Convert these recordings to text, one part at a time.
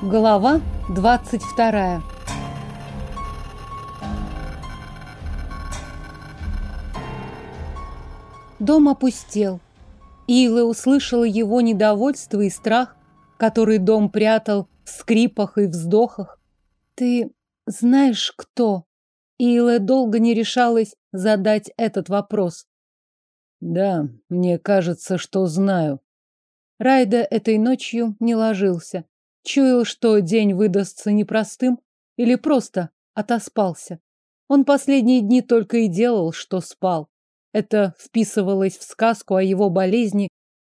Глава двадцать вторая. Дом опустел. Ила услышала его недовольство и страх, который дом прятал в скрипах и вздохах. Ты знаешь, кто? Ила долго не решалась задать этот вопрос. Да, мне кажется, что знаю. Райда этой ночью не ложился. Чуял, что день выдастся непростым или просто отоспался. Он последние дни только и делал, что спал. Это вписывалось в сказку о его болезни.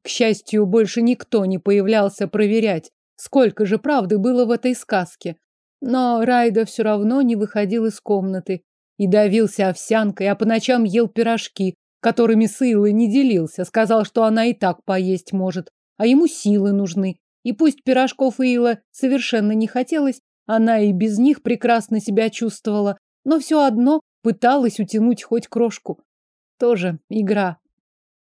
К счастью, больше никто не появлялся проверять, сколько же правды было в этой сказке. Но Райда все равно не выходил из комнаты и давился овсянкой, а по ночам ел пирожки, которыми с Илой не делился, сказал, что она и так поесть может, а ему силы нужны. И пусть пирожков Ила совершенно не хотелось, она и без них прекрасно себя чувствовала, но все одно пыталась утянуть хоть крошку. Тоже игра.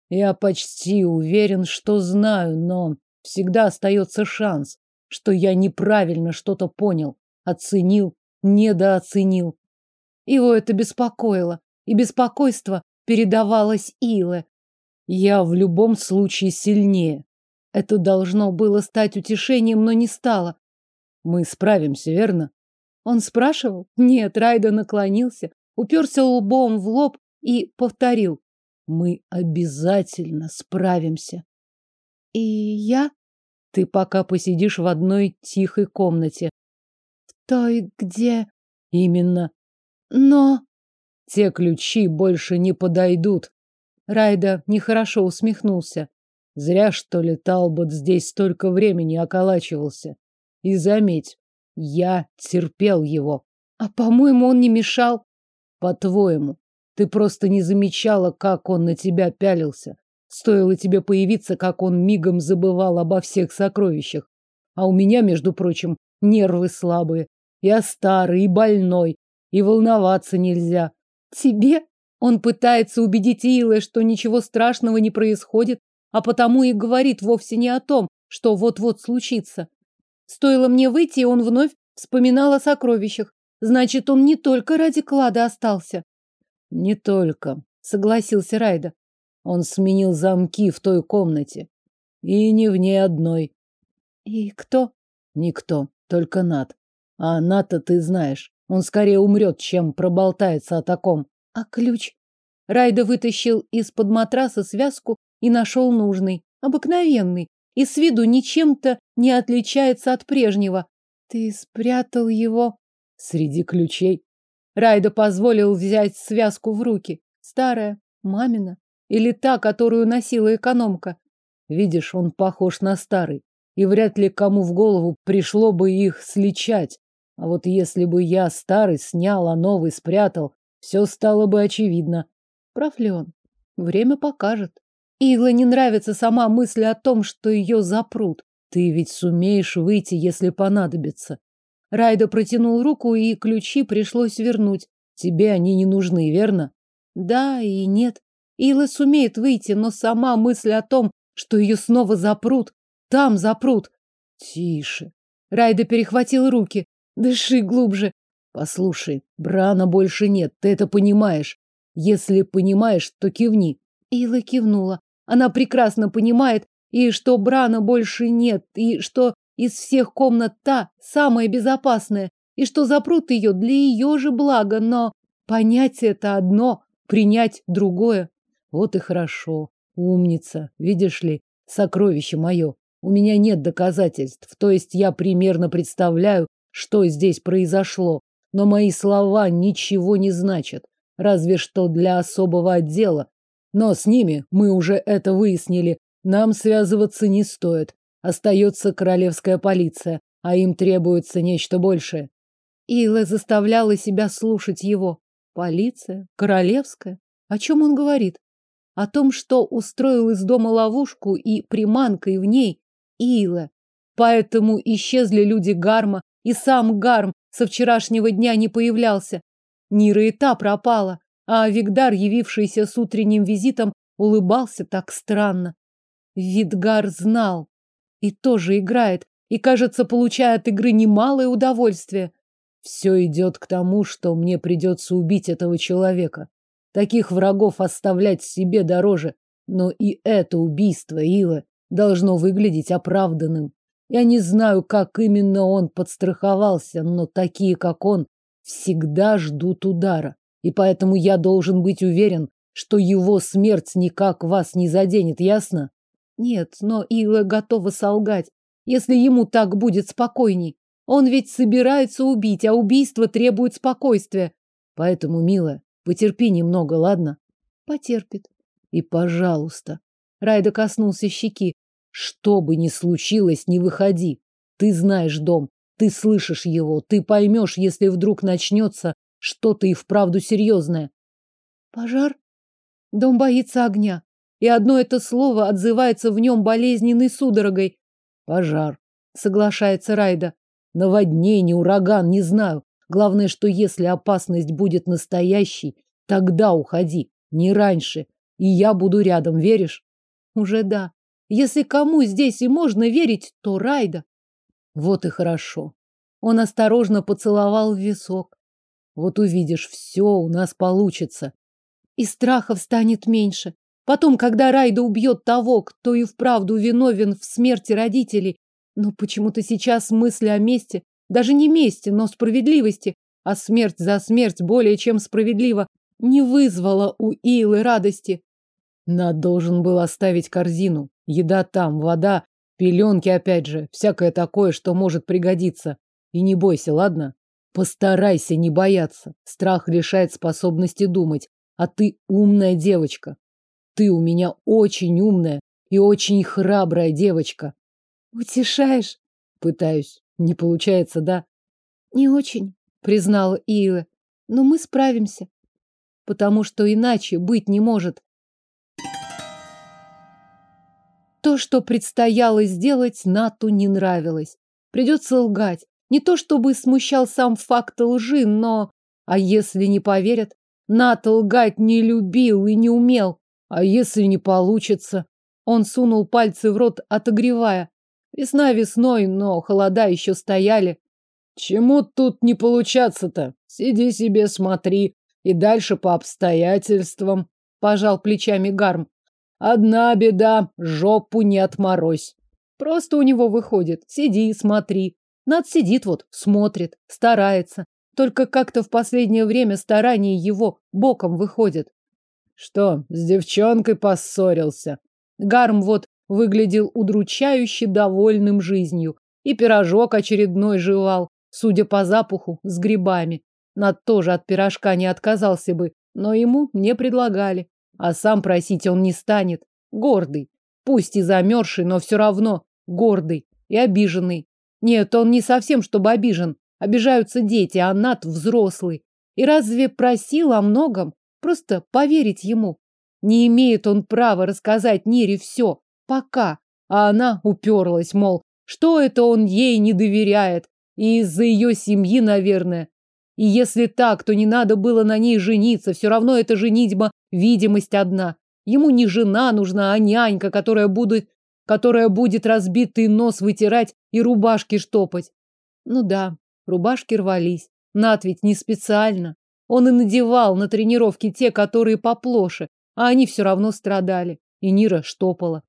Я почти уверен, что знаю, но всегда остается шанс, что я неправильно что-то понял, оценил, недооценил. Его это беспокоило, и беспокойство передавалось Иле. Я в любом случае сильнее. Это должно было стать утешением, но не стало. Мы справимся, верно? Он спрашивал? Нет, Райда наклонился, уперся лбом в лоб и повторил. Мы обязательно справимся. И я? Ты пока посидишь в одной тихой комнате. В той, где... Именно. Но... Те ключи больше не подойдут. Райда нехорошо усмехнулся. Зря, что ли, Талбот здесь столько времени околачивался. И заметь, я терпел его. А, по-моему, он не мешал. По-твоему, ты просто не замечала, как он на тебя пялился. Стоило тебе появиться, как он мигом забывал обо всех сокровищах. А у меня, между прочим, нервы слабые. Я старый и больной, и волноваться нельзя. Тебе? Он пытается убедить Илэ, что ничего страшного не происходит, а потому и говорит вовсе не о том, что вот-вот случится. Стоило мне выйти, и он вновь вспоминал о сокровищах. Значит, он не только ради клада остался. Не только, согласился Райда. Он сменил замки в той комнате. И не в ней одной. И кто? Никто, только Нат. А Ната ты знаешь. Он скорее умрет, чем проболтается о таком. А ключ? Райда вытащил из-под матраса связку и нашел нужный, обыкновенный, и с виду ничем-то не отличается от прежнего. Ты спрятал его среди ключей. Райда позволил взять связку в руки. Старая, мамина или та, которую носила экономка. Видишь, он похож на старый, и вряд ли кому в голову пришло бы их сличать. А вот если бы я старый снял, а новый спрятал, все стало бы очевидно. Прав ли он? Время покажет. Игла не нравится сама мысль о том, что ее запрут. Ты ведь сумеешь выйти, если понадобится. Райда протянул руку, и ключи пришлось вернуть. Тебе они не нужны, верно? Да и нет. Ила сумеет выйти, но сама мысль о том, что ее снова запрут, там запрут. Тише. Райда перехватил руки. Дыши глубже. Послушай, Брана больше нет, ты это понимаешь. Если понимаешь, то кивни. Ила кивнула. Она прекрасно понимает, и что Брана больше нет, и что из всех комнат та самая безопасная, и что запрут ее для ее же блага, но понять это одно, принять другое. Вот и хорошо. Умница. Видишь ли, сокровище мое. У меня нет доказательств, то есть я примерно представляю, что здесь произошло, но мои слова ничего не значат, разве что для особого отдела. Но с ними мы уже это выяснили. Нам связываться не стоит. Остается королевская полиция, а им требуется нечто большее. Ила заставляла себя слушать его. Полиция? Королевская? О чем он говорит? О том, что устроил из дома ловушку и приманкой в ней Ила. Поэтому исчезли люди Гарма, и сам Гарм со вчерашнего дня не появлялся. Нира и та пропала, а Вигдар, явившийся с утренним визитом, улыбался так странно. Видгар знал и тоже играет, и, кажется, получая от игры немалое удовольствие. Все идет к тому, что мне придется убить этого человека. Таких врагов оставлять себе дороже. Но и это убийство Ила должно выглядеть оправданным. Я не знаю, как именно он подстраховался, но такие, как он, всегда ждут удара. И поэтому я должен быть уверен, что его смерть никак вас не заденет, ясно? Нет, но Ила готова солгать, если ему так будет спокойней. Он ведь собирается убить, а убийство требует спокойствия. Поэтому, милая, потерпи немного, ладно? Потерпит. И, пожалуйста. Райда коснулся щеки. Что бы ни случилось, не выходи. Ты знаешь дом, ты слышишь его, ты поймешь, если вдруг начнется что-то и вправду серьезное. Пожар? Дом боится огня, и одно это слово отзывается в нем болезненной судорогой. Пожар, соглашается Райда. Наводнение, ураган, не знаю. Главное, что если опасность будет настоящей, тогда уходи, не раньше. И я буду рядом, веришь? Уже да. Если кому здесь и можно верить, то Райда. Вот и хорошо. Он осторожно поцеловал висок. Вот увидишь, все у нас получится. И страхов станет меньше. Потом, когда Райда убьет того, кто и вправду виновен в смерти родителей, но почему-то сейчас мысли о мести, даже не мести, но справедливости, а смерть за смерть более чем справедлива, не вызвала у Илы радости. Над должен был оставить корзину. Еда там, вода, пеленки опять же, всякое такое, что может пригодиться. И не бойся, ладно? Постарайся не бояться. Страх лишает способности думать. А ты умная девочка. Ты у меня очень умная и очень храбрая девочка. Утешаешь? Пытаюсь. Не получается, да? Не очень, признала Ила. Но мы справимся. Потому что иначе быть не может. То, что предстояло сделать, Нату не нравилось. Придется лгать. Не то чтобы смущал сам факт лжи, но... А если не поверят? Нат лгать не любил и не умел. А если не получится? Он сунул пальцы в рот, отогревая. Весна весной, но холода еще стояли. Чему тут не получаться-то? Сиди себе, смотри. И дальше по обстоятельствам. Пожал плечами Гарм. Одна беда, жопу не отморозь. Просто у него выходит. Сиди и смотри. Над сидит вот, смотрит, старается. Только как-то в последнее время старания его боком выходят. Что, с девчонкой поссорился? Гарм вот выглядел удручающе довольным жизнью. И пирожок очередной жевал, судя по запаху, с грибами. Над тоже от пирожка не отказался бы, но ему не предлагали. А сам просить он не станет. Гордый. Пусть и замерзший, но все равно гордый и обиженный. Нет, он не совсем чтобы обижен. Обижаются дети, а Над взрослый. И разве просил о многом? Просто поверить ему. Не имеет он права рассказать Нире все. Пока. А она уперлась, мол, что это он ей не доверяет. И из-за ее семьи, наверное. И если так, то не надо было на ней жениться. Все равно это женитьба, видимость одна. Ему не жена нужна, а нянька, которая будет, которая будет разбитый нос вытирать и рубашки штопать. Ну да, рубашки рвались. Над ведь не специально. Он и надевал на тренировки те, которые поплоше, а они все равно страдали. И Нира штопала.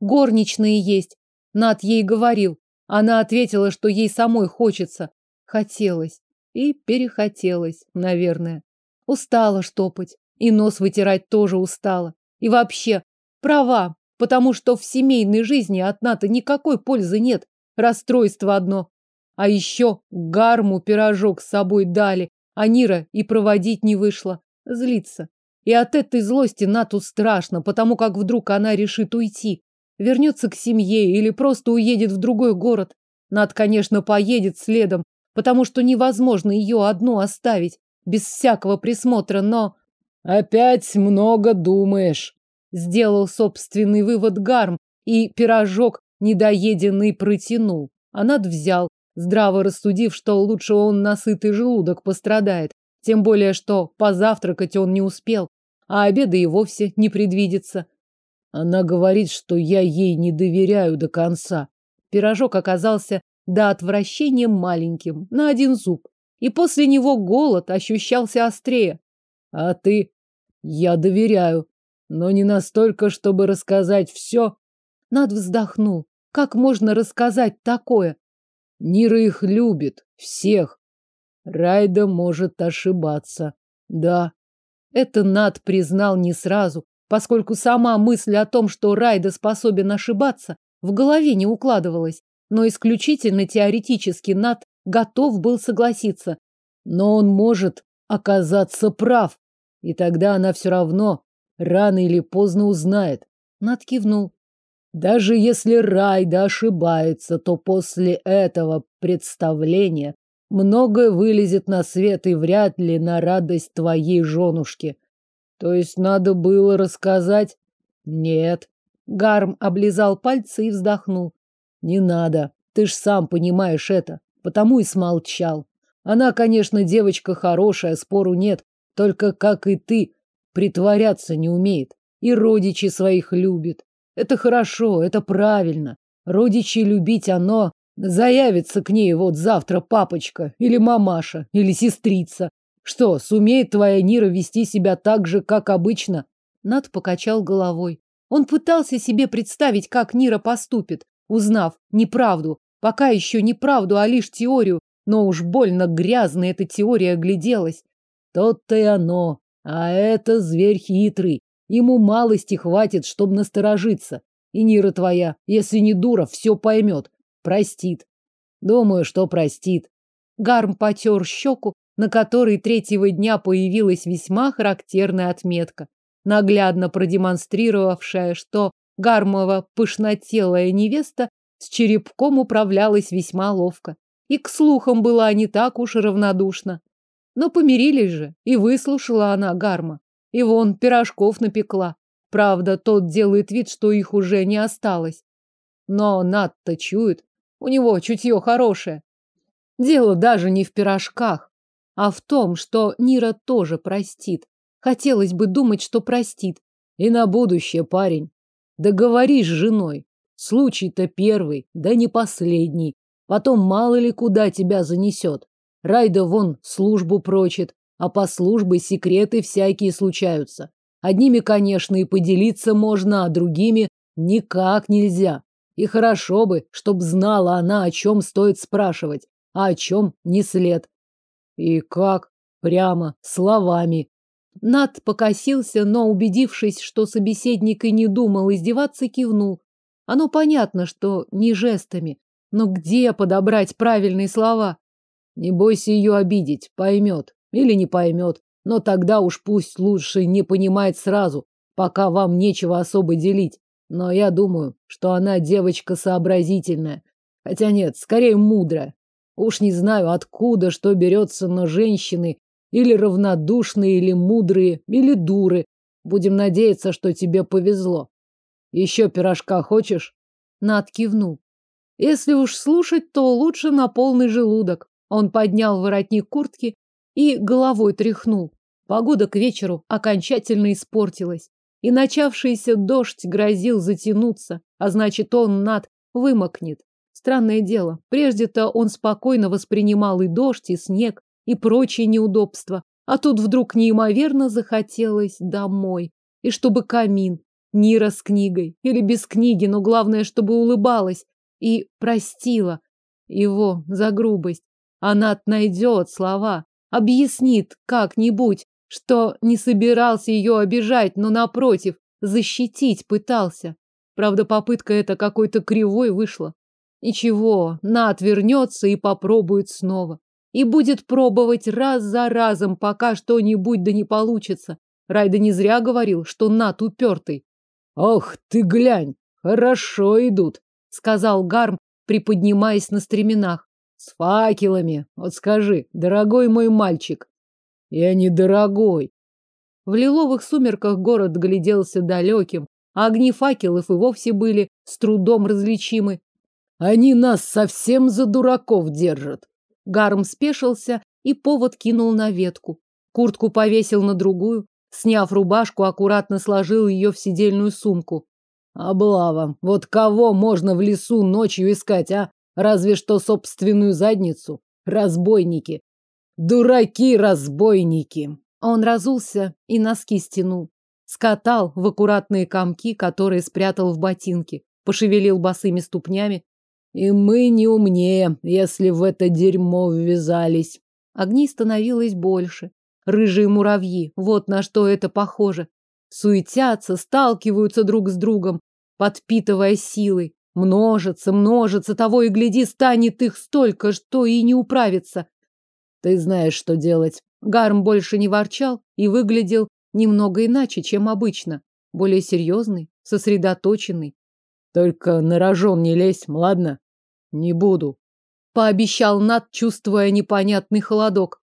Горничные есть. Над ей говорил. Она ответила, что ей самой хочется. Хотелось. И перехотелось, наверное. Устала штопать. И нос вытирать тоже устала. И вообще, права, потому что в семейной жизни от Ната никакой пользы нет. Расстройство одно. А еще гарму пирожок с собой дали, а Нира и проводить не вышла. Злится. И от этой злости Нату страшно, потому как вдруг она решит уйти. Вернется к семье или просто уедет в другой город. Над, конечно, поедет следом, потому что невозможно ее одну оставить, без всякого присмотра, но... Опять много думаешь. Сделал собственный вывод Гарм, и пирожок недоеденный протянул. А взял, здраво рассудив, что лучше он на сытый желудок пострадает, тем более, что позавтракать он не успел, а обеда и вовсе не предвидится. Она говорит, что я ей не доверяю до конца. Пирожок оказался до отвращения маленьким, на один зуб. И после него голод ощущался острее. А ты? Я доверяю, но не настолько, чтобы рассказать все. Над вздохнул. Как можно рассказать такое? Нира их любит, всех. Райда может ошибаться. Да. Это Над признал не сразу, поскольку сама мысль о том, что Райда способен ошибаться, в голове не укладывалась. Но исключительно теоретически Над готов был согласиться. Но он может оказаться прав. И тогда она все равно рано или поздно узнает. Над кивнул. Даже если Райда ошибается, то после этого представления многое вылезет на свет и вряд ли на радость твоей женушки. То есть надо было рассказать? Нет. Гарм облизал пальцы и вздохнул. Не надо. Ты ж сам понимаешь это. Потому и смолчал. Она, конечно, девочка хорошая, спору нет. Только, как и ты, притворяться не умеет. И родичи своих любит. Это хорошо, это правильно. Родичи любить оно заявится к ней вот завтра папочка или мамаша или сестрица. Что, сумеет твоя Нира вести себя так же, как обычно? Над покачал головой. Он пытался себе представить, как Нира поступит, узнав неправду, пока еще не правду, а лишь теорию, но уж больно грязно эта теория гляделась. Тот-то и оно. А это зверь хитрый. Ему малости хватит, чтобы насторожиться. И Нира твоя, если не дура, все поймет. Простит. Думаю, что простит. Гарм потер щеку, на которой третьего дня появилась весьма характерная отметка, наглядно продемонстрировавшая, что Гармова пышнотелая невеста с черепком управлялась весьма ловко. И к слухам была не так уж равнодушна. Но помирились же, и выслушала она Гарма. И вон пирожков напекла. Правда, тот делает вид, что их уже не осталось. Но Над-то чует. У него чутье хорошее. Дело даже не в пирожках, а в том, что Нира тоже простит. Хотелось бы думать, что простит. И на будущее, парень. Договорись с женой. Случай-то первый, да не последний. Потом мало ли куда тебя занесет. Райда вон службу прочит, а по службе секреты всякие случаются. Одними, конечно, и поделиться можно, а другими никак нельзя. И хорошо бы, чтоб знала она, о чем стоит спрашивать, а о чем не след. И как? Прямо, словами. Над покосился, но, убедившись, что собеседник и не думал издеваться, кивнул. Оно понятно, что не жестами, но где подобрать правильные слова? Не бойся ее обидеть, поймет. Или не поймет. Но тогда уж пусть лучше не понимает сразу, пока вам нечего особо делить. Но я думаю, что она девочка сообразительная. Хотя нет, скорее мудрая. Уж не знаю, откуда что берется, но женщины или равнодушные, или мудрые, или дуры. Будем надеяться, что тебе повезло. Еще пирожка хочешь? Над кивнул. Если уж слушать, то лучше на полный желудок. Он поднял воротник куртки и головой тряхнул. Погода к вечеру окончательно испортилась, и начавшийся дождь грозил затянуться, а значит, он над вымокнет. Странное дело, прежде-то он спокойно воспринимал и дождь, и снег, и прочие неудобства, а тут вдруг неимоверно захотелось домой, и чтобы камин, Нира с книгой, или без книги, но главное, чтобы улыбалась и простила его за грубость. Она найдет слова, объяснит как-нибудь, что не собирался ее обижать, но, напротив, защитить пытался. Правда, попытка эта какой-то кривой вышла. Ничего, Нат вернется и попробует снова. И будет пробовать раз за разом, пока что-нибудь да не получится. Райда не зря говорил, что Нат упертый. «Ох ты глянь, хорошо идут», — сказал Гарм, приподнимаясь на стременах. С факелами. Вот скажи, дорогой мой мальчик. Я не дорогой. В лиловых сумерках город гляделся далеким, а огни факелов и вовсе были с трудом различимы. Они нас совсем за дураков держат. Гарм спешился и повод кинул на ветку. Куртку повесил на другую, сняв рубашку, аккуратно сложил ее в сидельную сумку. Облава. Вот кого можно в лесу ночью искать, а? Разве что собственную задницу. Разбойники. Дураки-разбойники. Он разулся и носки стянул. Скатал в аккуратные комки, которые спрятал в ботинки. Пошевелил босыми ступнями. И мы не умнее, если в это дерьмо ввязались. Огней становилось больше. Рыжие муравьи, вот на что это похоже. Суетятся, сталкиваются друг с другом, подпитывая силой. Множится, множится, того и гляди, станет их столько, что и не управится. Ты знаешь, что делать. Гарм больше не ворчал и выглядел немного иначе, чем обычно. Более серьезный, сосредоточенный. Только на рожон не лезь, ладно? Не буду. Пообещал Над, чувствуя непонятный холодок.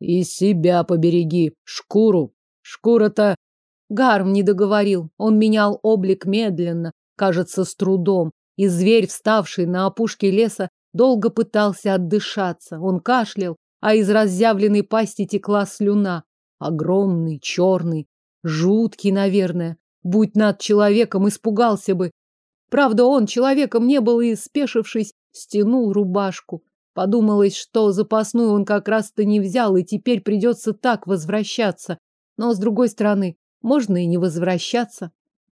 И себя побереги, шкуру. Шкура-то... Гарм не договорил. Он менял облик медленно, кажется, с трудом. И зверь, вставший на опушке леса, долго пытался отдышаться. Он кашлял, а из разъявленной пасти текла слюна. Огромный, черный, жуткий, наверное. Будь над человеком, испугался бы. Правда, он человеком не был и, спешившись, стянул рубашку. Подумалось, что запасную он как раз-то не взял, и теперь придется так возвращаться. Но, с другой стороны, можно и не возвращаться.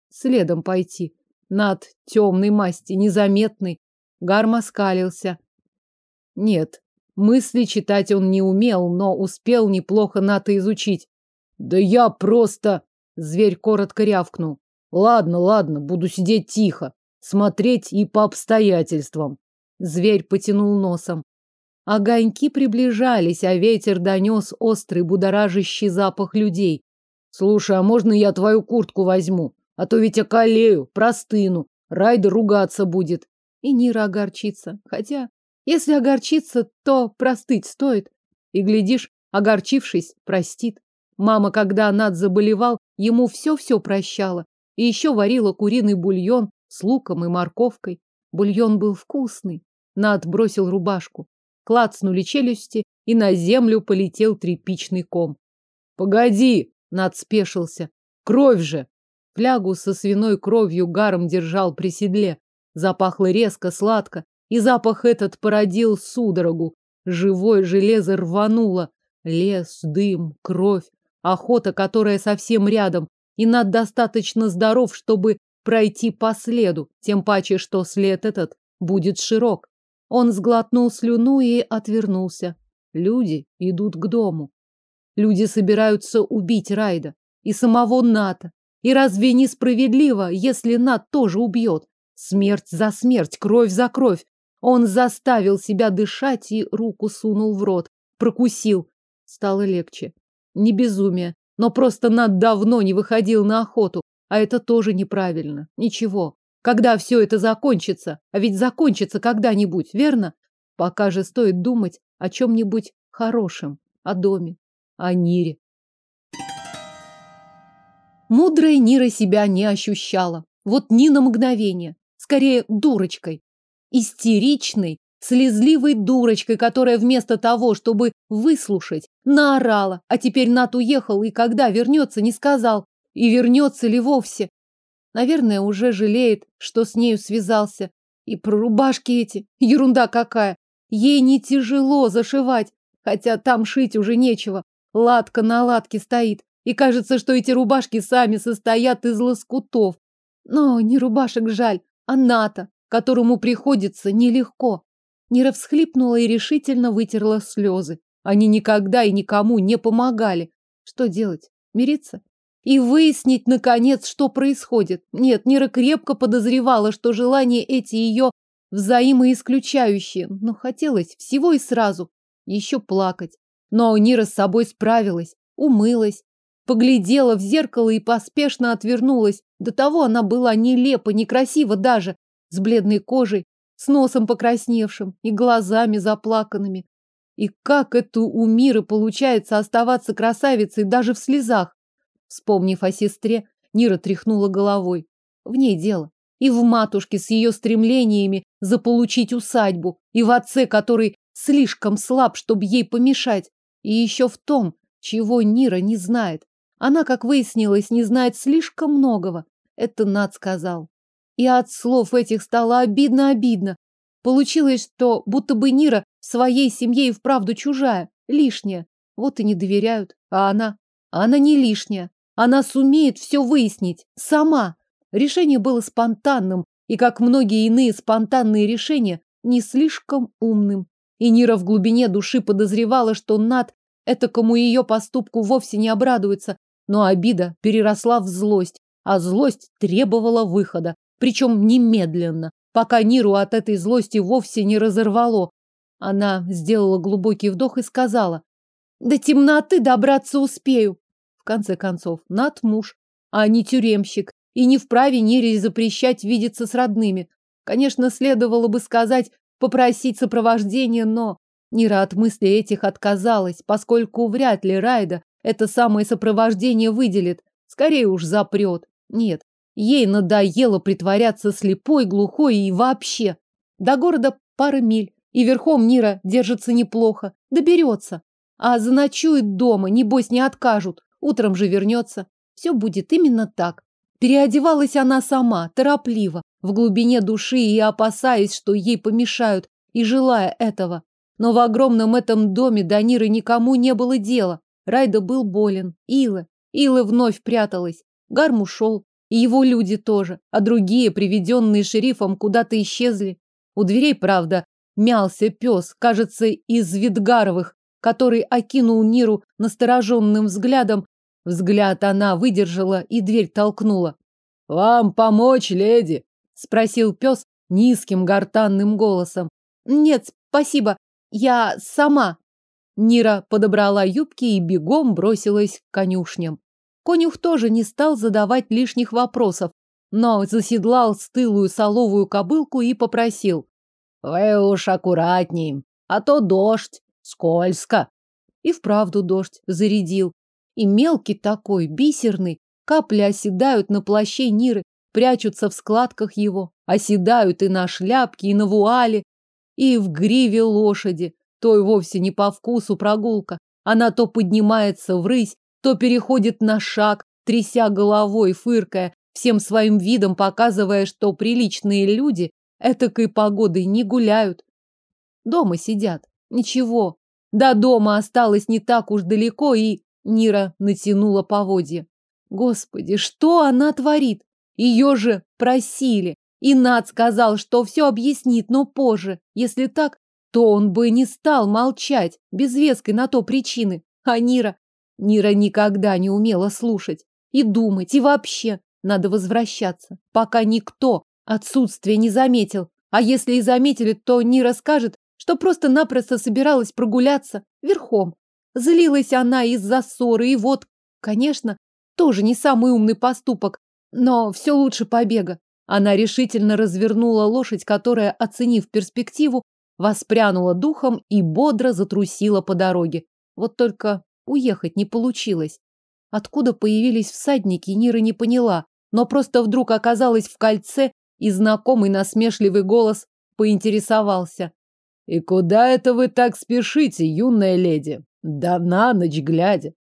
Следом пойти. Над темной масти, незаметный. Гарма скалился. Нет, мысли читать он не умел, но успел неплохо НАТО изучить. Да я просто... Зверь коротко рявкнул. Ладно, ладно, буду сидеть тихо. Смотреть и по обстоятельствам. Зверь потянул носом. Огоньки приближались, а ветер донес острый будоражащий запах людей. Слушай, а можно я твою куртку возьму? А то ведь околею, простыну. Райдер ругаться будет. И Нира огорчится. Хотя, если огорчиться, то простыть стоит. И, глядишь, огорчившись, простит. Мама, когда Над заболевал, ему все-все прощала. И еще варила куриный бульон с луком и морковкой. Бульон был вкусный. Над бросил рубашку. Клацнули челюсти, и на землю полетел тряпичный ком. «Погоди!» — Над спешился. «Кровь же!» Флягу со свиной кровью гаром держал при седле. Запахло резко, сладко, и запах этот породил судорогу. Живое железо рвануло. Лес, дым, кровь, охота, которая совсем рядом, и над достаточно здоров, чтобы пройти по следу, тем паче, что след этот будет широк. Он сглотнул слюну и отвернулся. Люди идут к дому. Люди собираются убить Райда и самого Ната. И разве несправедливо, если Нат тоже убьет? Смерть за смерть, кровь за кровь. Он заставил себя дышать и руку сунул в рот. Прокусил. Стало легче. Не безумие, но просто Нат давно не выходил на охоту. А это тоже неправильно. Ничего. Когда все это закончится? А ведь закончится когда-нибудь, верно? Пока же стоит думать о чем-нибудь хорошем. О доме. О Нире. Мудрой Нира себя не ощущала. Вот ни на мгновение. Скорее, дурочкой. Истеричной, слезливой дурочкой, которая вместо того, чтобы выслушать, наорала. А теперь Нат уехал, и когда вернется, не сказал. И вернется ли вовсе? Наверное, уже жалеет, что с нею связался. И про рубашки эти. Ерунда какая. Ей не тяжело зашивать, хотя там шить уже нечего. Латка на латке стоит. И кажется, что эти рубашки сами состоят из лоскутов. Но не рубашек жаль, а ната, которому приходится нелегко. Нира всхлипнула и решительно вытерла слезы. Они никогда и никому не помогали. Что делать? Мириться? И выяснить, наконец, что происходит. Нет, Нира крепко подозревала, что желания эти ее взаимоисключающие, но хотелось всего и сразу. Еще плакать. Но Нира с собой справилась, умылась, Поглядела в зеркало и поспешно отвернулась. До того она была нелепа, некрасива даже, с бледной кожей, с носом покрасневшим и глазами заплаканными. И как это у Миры получается оставаться красавицей даже в слезах? Вспомнив о сестре, Нира тряхнула головой. В ней дело. И в матушке с ее стремлениями заполучить усадьбу, и в отце, который слишком слаб, чтобы ей помешать, и еще в том, чего Нира не знает. Она, как выяснилось, не знает слишком многого. Это Над сказал. И от слов этих стало обидно-обидно. Получилось, что будто бы Нира в своей семье и вправду чужая, лишняя. Вот и не доверяют. А она? Она не лишняя. Она сумеет все выяснить. Сама. Решение было спонтанным, и, как многие иные спонтанные решения, не слишком умным. И Нира в глубине души подозревала, что Над этакому ее поступку вовсе не обрадуется, но обида переросла в злость, а злость требовала выхода, причем немедленно, пока Ниру от этой злости вовсе не разорвало. Она сделала глубокий вдох и сказала, «До темноты добраться успею». В конце концов, Над муж, а не тюремщик, и не вправе Нире запрещать видеться с родными. Конечно, следовало бы сказать, попросить сопровождения, но Нира от мысли этих отказалась, поскольку вряд ли Райда это самое сопровождение выделит, скорее уж запрет. Нет, ей надоело притворяться слепой, глухой и вообще. До города пара миль, и верхом Нира держится неплохо, доберется. А заночует дома, небось не откажут, утром же вернется. Все будет именно так. Переодевалась она сама, торопливо, в глубине души и опасаясь, что ей помешают, и желая этого. Но в огромном этом доме до Ниры никому не было дела. Райда был болен. Ила. Ила вновь пряталась. Гарм ушел. И его люди тоже. А другие, приведенные шерифом, куда-то исчезли. У дверей, правда, мялся пес, кажется, из Видгаровых, который окинул Ниру настороженным взглядом Взгляд она выдержала и дверь толкнула. «Вам помочь, леди?» – спросил пес низким гортанным голосом. «Нет, спасибо, я сама». Нира подобрала юбки и бегом бросилась к конюшням. Конюх тоже не стал задавать лишних вопросов, но заседлал стылую соловую кобылку и попросил. «Вы уж аккуратней, а то дождь, скользко». И вправду дождь зарядил. И мелкий такой, бисерный, капли оседают на плаще Ниры, прячутся в складках его, оседают и на шляпке, и на вуале, и в гриве лошади. Той вовсе не по вкусу прогулка. Она то поднимается врысь, то переходит на шаг, тряся головой, фыркая, всем своим видом показывая, что приличные люди этакой погодой не гуляют. Дома сидят. Ничего. До дома осталось не так уж далеко, и Нира натянула поводья. Господи, что она творит? Ее же просили. И Над сказал, что все объяснит, но позже. Если так, то он бы не стал молчать, без веской на то причины. А Нира... Нира никогда не умела слушать. И думать, и вообще. Надо возвращаться, пока никто отсутствие не заметил. А если и заметили, то Нира скажет, что просто-напросто собиралась прогуляться верхом. Злилась она из-за ссоры, и вот, конечно, тоже не самый умный поступок, но все лучше побега. Она решительно развернула лошадь, которая, оценив перспективу, воспрянула духом и бодро затрусила по дороге. Вот только уехать не получилось. Откуда появились всадники, Нира не поняла, но просто вдруг оказалась в кольце, и знакомый насмешливый голос поинтересовался. «И куда это вы так спешите, юная леди?» Да на ночь глядя.